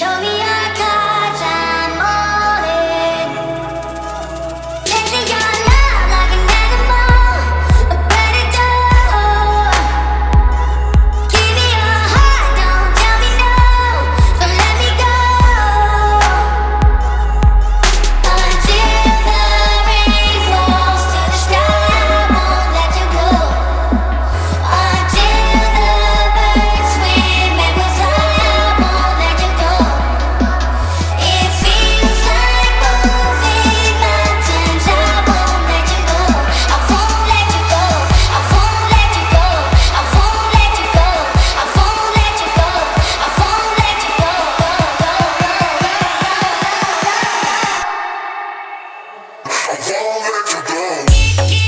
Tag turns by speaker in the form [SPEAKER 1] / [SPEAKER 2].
[SPEAKER 1] Show me
[SPEAKER 2] won't let you go.